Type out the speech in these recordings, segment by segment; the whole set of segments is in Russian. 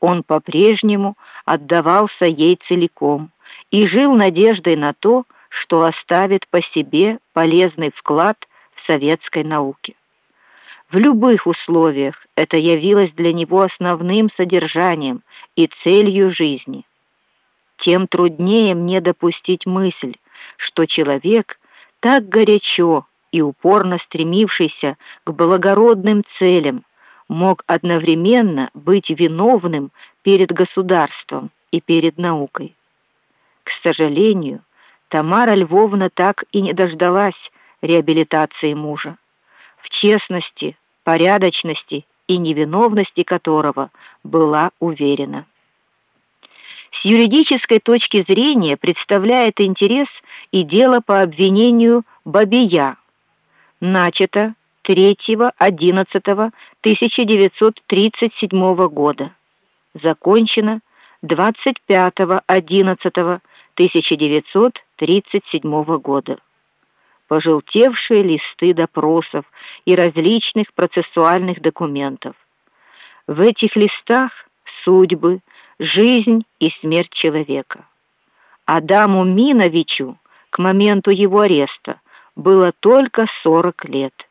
он по-прежнему отдавался ей целиком и жил надеждой на то, что оставит по себе полезный вклад в советской науке. В любых условиях это явилось для него основным содержанием и целью жизни. Тем труднее мне допустить мысль, что человек, так горячо и упорно стремившийся к благородным целям, мог одновременно быть виновным перед государством и перед наукой. К сожалению, Тамара Львовна так и не дождалась реабилитации мужа, в честности, порядочности и невиновности которого была уверена. С юридической точки зрения представляет интерес и дело по обвинению Бабия, начато 3.11.1937 года, закончено 25.11.1937 года. Пожелтевшие листы допросов и различных процессуальных документов. В этих листах судьбы, жизнь и смерть человека. Адаму Миновичу к моменту его ареста было только 40 лет.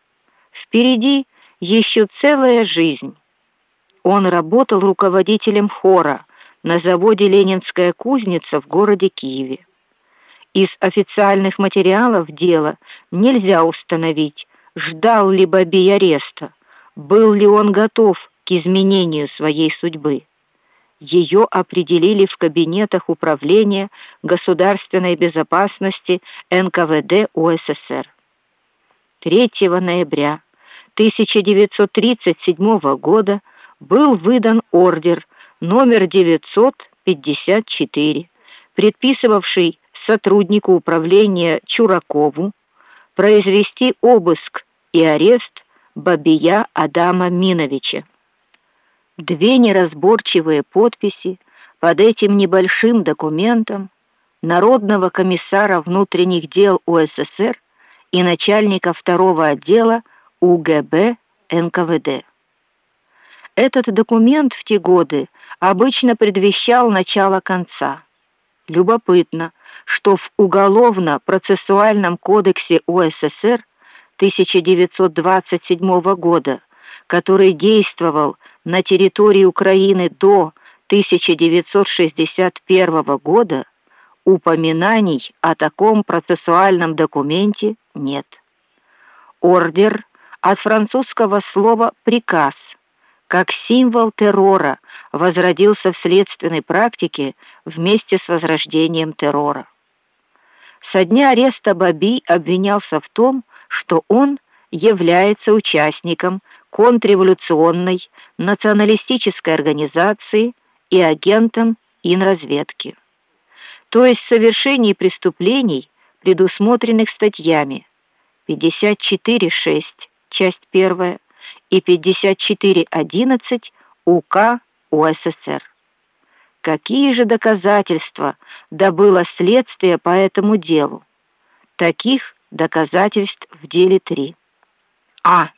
Впереди еще целая жизнь. Он работал руководителем хора на заводе Ленинская кузница в городе Киеве. Из официальных материалов дела нельзя установить, ждал ли Бабий ареста, был ли он готов к изменению своей судьбы. Ее определили в кабинетах управления государственной безопасности НКВД УССР. 3 ноября 1937 года был выдан ордер номер 954, предписывавший сотруднику управления Чуракову произвести обыск и арест Бабия Адама Миновича. Две неразборчивые подписи под этим небольшим документом Народного комиссара внутренних дел УССР и начальника второго отдела УГБ НКВД. Этот документ в те годы обычно предвещал начало конца. Любопытно, что в уголовно-процессуальном кодексе УССР 1927 года, который действовал на территории Украины до 1961 года, упоминаний о таком процессуальном документе нет. Ордер от французского слова приказ как символ террора возродился в следственной практике вместе с возрождением террора. Со дня ареста Баби обвинялся в том, что он является участником контрреволюционной националистической организации и агентом инразведки. То есть в совершении преступлений, предусмотренных статьями 54.6 часть 1 и 54.11 УК УССР. Какие же доказательства добыло следствие по этому делу? Таких доказательств в деле 3. А.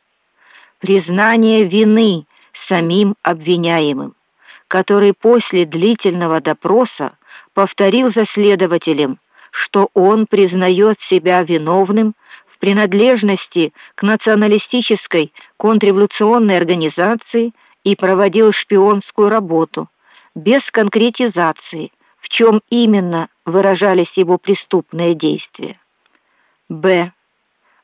Признание вины самим обвиняемым, который после длительного допроса повторил за следователем, что он признает себя виновным принадлежности к националистической контрреволюционной организации и проводил шпионскую работу без конкретизации, в чем именно выражались его преступные действия. Б.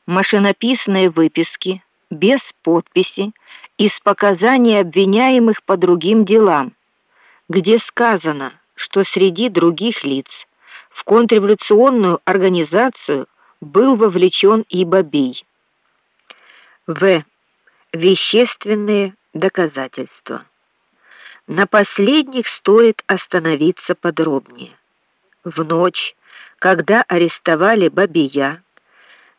Машинописные выписки без подписи из показаний обвиняемых по другим делам, где сказано, что среди других лиц в контрреволюционную организацию был вовлечен и Бабий. В. Вещественные доказательства. На последних стоит остановиться подробнее. В ночь, когда арестовали Бабия,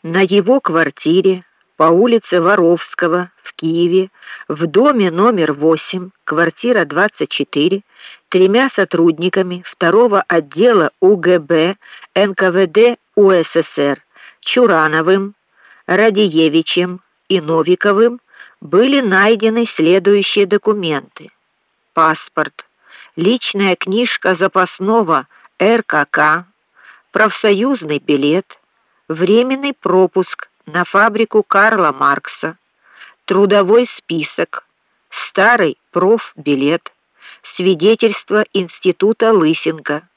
на его квартире по улице Воровского в Киеве, в доме номер 8, квартира 24, тремя сотрудниками второго отдела УГБ НКВД УССР Чурановым, Радиевичем и Новиковым были найдены следующие документы: паспорт, личная книжка запасного РКК, профсоюзный билет, временный пропуск на фабрику Карла Маркса, трудовой список, старый профбилет, свидетельство института Лысенко